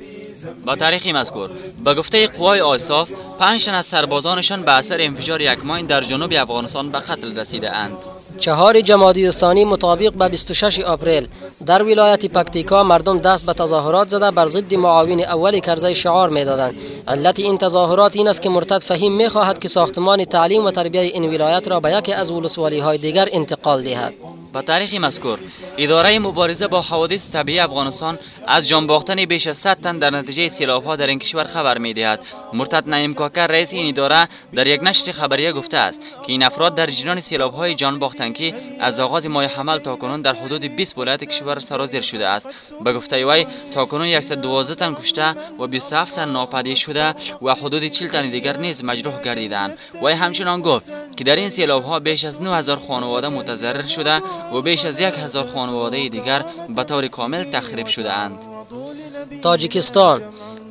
با تاریخ مذکور به گفته قوای آیساف پنج تن از سربازانشان به اثر انفجار یک ماین در جنوب افغانستان به قتل رسیده اند چهار جمادی الثانی مطابق به 26 آپریل در ولایت پکتیکا مردم دست به تظاهرات زده بر ضد معاون اول کرزی شعار می‌دادند. علت این تظاهرات این است که مرتد فهیم می‌خواهد که ساختمان تعلیم و تربیه این ولایت را به یکی از ولسوالی های دیگر انتقال دهد. با تاریخ مذکور. اداره مبارزه با حوادث طبیعی افغانستان از جان باختن بیش از 100 تن در نتیجه سیلاب ها در این کشور خبر می دهد مرتد نعیم کاکر رئیس این اداره در یک نشر خبریه گفته است که این افراد در جریان سیلاب های جان باختند که از آغاز ماه حمل تا کنون در حدود 20 ولایت کشور سرازیر شده است. به گفته وی تا کنون 112 تن کشته و 27 تن ناپدید شده و حدود 40 تن دیگر نیز مجروح گردیدند وی همچنان گفت که در این سیلاب ها بیش از 9000 خانواده متضرر شده و بیش از یک هزار خانواده دیگر به طور کامل تخریب شده اند. تاجیکستان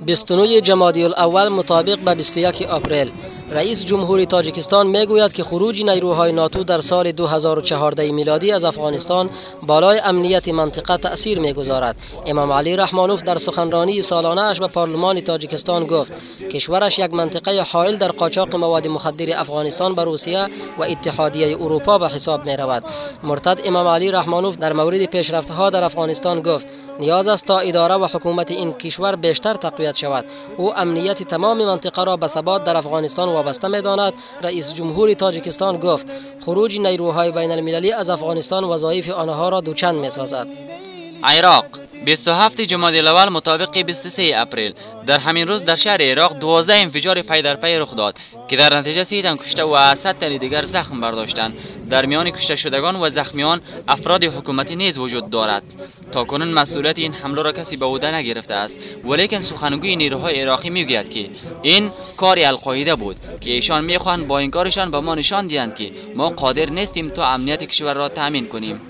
29 جمادی الاول مطابق به 21 آپریل رئیس جمهوری تاجیکستان می‌گوید که خروج نیروهای ناتو در سال 2014 میلادی از افغانستان بالای امنیت منطقه تأثیر می‌گذارد. امام علی رحمانوف در سخنرانی سالانه اش به پارلمان تاجیکستان گفت کشورش یک منطقه حائل در قاچاق مواد مخدر افغانستان به روسیه و اتحادیه اروپا به حساب می رود مرتد امام علی رحمانوف در مورد پیشرفتها در افغانستان گفت نیاز است تا اداره و حکومت این کشور بیشتر تقویت شود. او امنیت تمام منطقه را به ثبات در افغانستان وابسته می‌داند رئیس جمهور تاجیکستان گفت خروج نیروهای بین المللی از افغانستان وظایف آنها را دوچند می سازد عراق 27 جمادی الاول مطابق 23 اپریل. در همین روز در شهر عراق 12 انفجار پی در پی رخ داد که در نتیجه 30 تن کشته و 100 تن دیگر زخم برداشتند. در میان کشته شدگان و زخمیان افراد حکومتی نیز وجود دارد. تا کنون مسئولیت این حمله را کسی به عهده نگرفته است ولیکن سخنگوی نیروهای عراقی می‌گوید که این کار القاعده بود که ایشان می‌خواهند با این کارشان به ما نشان دهند که ما قادر نیستیم تا امنیت کشور را تامین کنیم.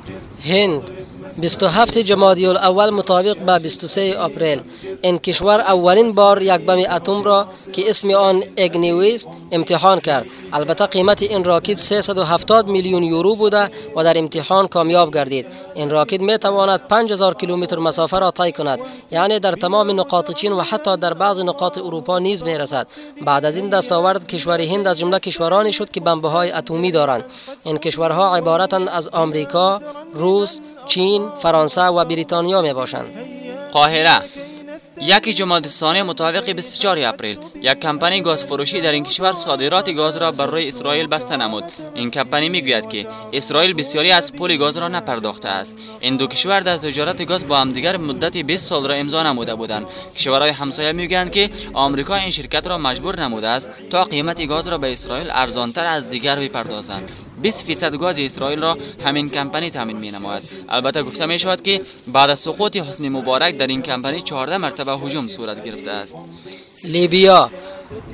هند 27 جمادی الاول مطابق به 23 آپریل این کشور اولین بار یک بم اتم را که اسم آن اگنیویست امتحان کرد. البته قیمت این راکت 370 میلیون یورو بوده و در امتحان کامیاب گردید. این راکت می تواند 5000 کیلومتر مسافه را طی کند. یعنی در تمام نقاط چین و حتی در بعض نقاط اروپا نیز می رسد بعد از این دستاورد کشور هند از جمله کشورانی شد که بمب های اتمی دارند. این کشورها عبارتند از آمریکا روس چین فرانسه و بریتانیا می باشند قاهره. یکی جمادی ثانی مطابق 24 اپریل. یک کمپانی گاز فروشی در این کشور صادرات گاز را بر روی اسرائیل بسته نمود. این کمپانی می‌گوید که اسرائیل بسیاری از پول گاز را نپرداخته است. این دو کشور در تجارت گاز با همدیگر مدت 20 سال را امضا نموده بودند. کشورهای همسایه می‌گویند که آمریکا این شرکت را مجبور نموده است تا قیمت گاز را به اسرائیل ارزانتر از دیگر بپردازند. 20 فیصد گاز اسرائیل را همین کمپانی تامین می نماید البته گفته می شود که بعد از سقوط حسنی مبارک در این کمپانی 14 مرتبه هجوم صورت گرفته است. لیبیا.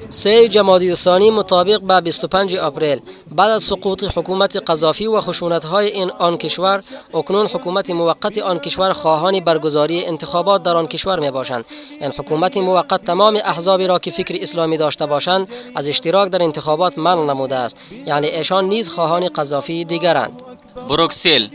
سه جمادی الثانی مطابق به 25 آپریل بعد از سقوط حکومت قذافی و خشونت های این آن کشور اکنون حکومت موقت آن کشور خواهان برگزاری انتخابات در آن کشور می باشند این حکومت موقت تمام احزابی را که فکر اسلامی داشته باشند از اشتراک در انتخابات منع نموده است. یعنی ایشان نیز خواهان قذافی دیگرند. بروکسل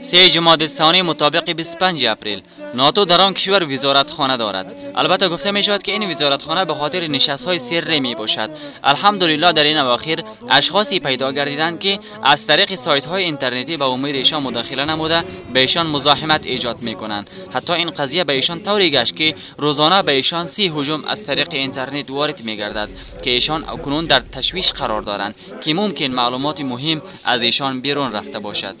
سه جمادی الثانی مطابق 25 اپریل. ناتو در آن کشور وزارتخانه دارد. البته گفته می شود که این وزارتخانه به خاطر نشست های سری می باشد. الحمدلله در این اواخر اشخاصی پیدا گردیدند که از طریق سایت های اینترنتی به امور ایشان مداخله نموده به ایشان مزاحمت ایجاد می کنند حتی این قضیه به ایشان طوری گشت که روزانه به ایشان سی هجوم از طریق اینترنت وارد می گردد که ایشان اکنون در تشویش قرار دارند که ممکن معلومات مهم از ایشان بیرون رفته باشد.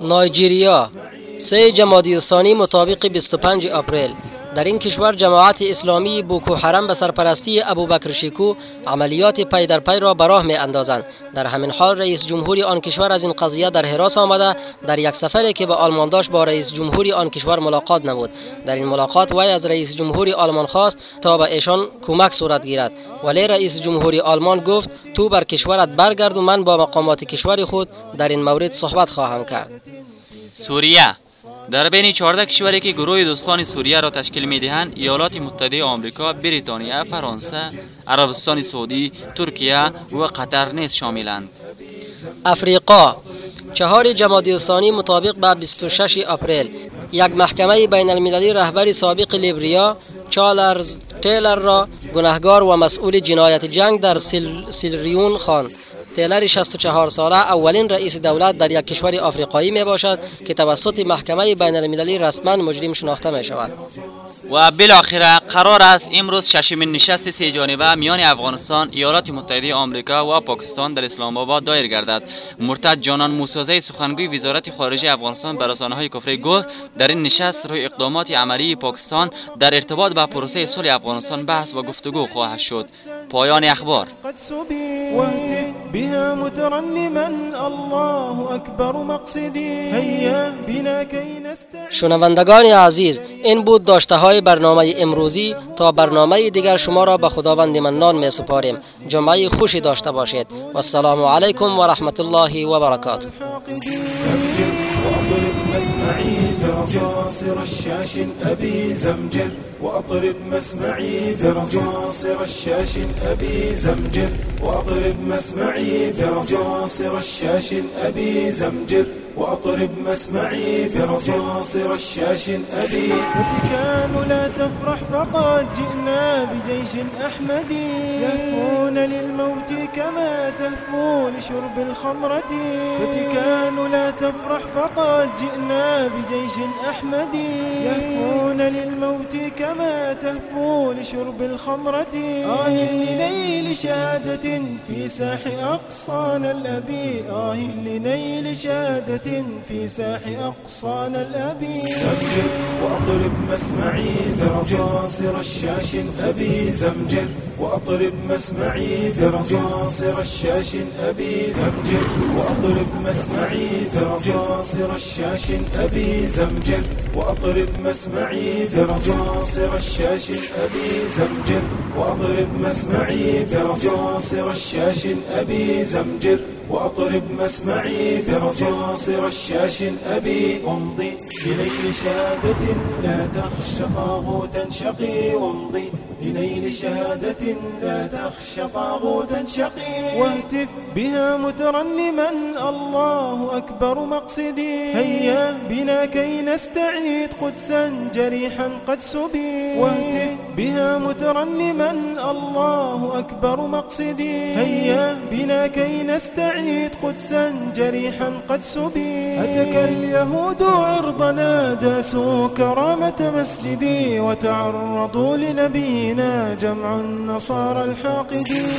نایجیریا. سه جمادی الثانی مطابق 25 آپریل. در این کشور جماعت اسلامی بوکو حرم به سرپرستی ابوبکر شیکو عملیات پی در پی را به راه می اندازند. در همین حال رئیس جمهوری آن کشور از این قضیه در حراس آمده. در یک سفری که به آلمان داشت با رئیس جمهوری آن کشور ملاقات نمود در این ملاقات وی از رئیس جمهوری آلمان خواست تا به ایشان کمک صورت گیرد. ولی رئیس جمهوری آلمان گفت تو بر کشورت برگرد و من با مقامات کشور خود در این مورد صحبت خواهم کرد. سوریه. در بین 14 کشوری که گروه دوستان سوریه را تشکیل می دهند ایالات متحده آمریکا، بریتانیا، فرانسه، عربستان سعودی، ترکیه و قطر نیز شاملند. افریقا. چهار جمادی الثانی مطابق به 26 آپریل یک محکمه بین المللی رهبر سابق لیبریا چالرز تیلر را گناهگار و مسئول جنایت جنگ در سیل سیلریون خواند. تیلر 64 ساله اولین رئیس دولت در یک کشور آفریقایی می باشد که توسط محکمه بین المللی رسما مجرم شناخته می شود و بالاخره قرار است امروز ششمین نشست سه جانبه میان افغانستان ایالات متحده آمریکا و پاکستان در اسلام آباد دایر گردد. مرتد جانان موسازه سخنگوی وزارت خارجه افغانستان به رسانه های کفری گفت در این نشست روی اقدامات عملی پاکستان در ارتباط به پروسه صلح افغانستان بحث و گفتگو خواهد شد. پایان اخبار. بها مترنما الله أكبر مقصدي هيا بنا كي نستعين شنوندگان عزیز این بود داشته های برنامه امروزی. تا برنامه دیگر شما را به خداوند منان می سپاریم. جمعه خوشی داشته باشید. و السلام علیکم و رحمت الله و برکاته الشاش أبي زمجر. وأطرب مسمعي زرصاصر الشاش أبي زمجر. وأطرب مسمعي زرصاصر الشاش أبي زمجر. وأطرب مسمعي برصاصر الشاش أبي فتكان لا تفرح فقد جئنا بجيش أحمدي يهفون للموت كما تهفو لشرب الخمرة. فتكان لا تفرح فقد جئنا بجيش أحمدي يهفون للموت كما تهفو لشرب الخمرة؟ آه لنيل شهادة في ساح أقصانا الأبي آه لنيل شهادة في ساح أقصانا الأبي زمجر وأطرب مسمعي زرصاصر الشاش أبي زمجر وأطرب مسمعي زرصاصر الشاش أبي زمجر وأطرب مسمعي زرصاصر الشاش أبي زمجر وأطرب مسمعي زرصاصر الشاش أبي زمجر وأطرب مسمعي زرصاصر الشاش أبي زمجر وأطرب مسمعي برصاصر الشاش أبي وامضي لنيل شهادة لا تخشى طاغوتا شقي وامضي. لنيل شهادة لا تخشى طاغوتا شقي واهتف بها مترنما. الله أكبر مقصدي. هيا بنا كي نستعيد قدسا جريحا قد سبي. واهتف بها مترنما. الله أكبر مقصدي. هيا بنا كي نستعيد قدسا جريحا قد سبي. أتك اليهود عرضنا داسوا كرامة مسجدي وتعرضوا لنبينا جمع النصارى الحاقدين.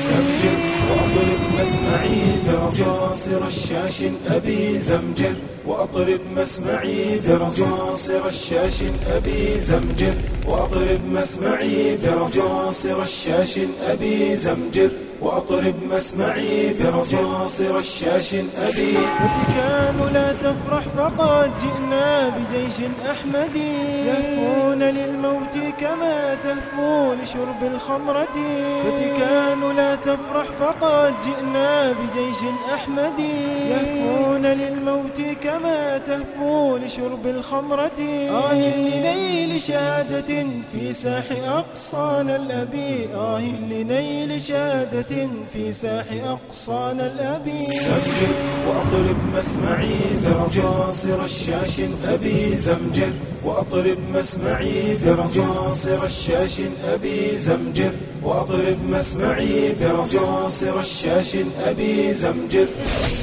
وأضرب مسمعي زرصاصر الشاش أبي زمجر. وأطرب مسمعي برصاص رشاش أبي زمجر. وأطرب مسمعي برصاص رشاش أبي زمجر. وأطرب مسمعي برصاص رشاش أبي فتكان لا تفرح فقد جئنا بجيش أحمدي. يهفون للموت كما تهفو لشرب الخمرة. فتكان لا تفرح فقد جئنا بجيش أحمدي يهفون للموت كما تهفو لشرب الخمرة. آه لنيل شهادة في ساح أقصانا الأبي. آه لنيل شهادة في ساح أقصانا الأبي. زمجر وأطرب مسمعي برصاص رشاش أبي زمجر وأطرب مسمعي برصاص رشاش أبي زمجر. وأطرب مسمعي برصاص رشاش أبي زمجر.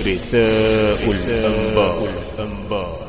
رثاء الأنباء.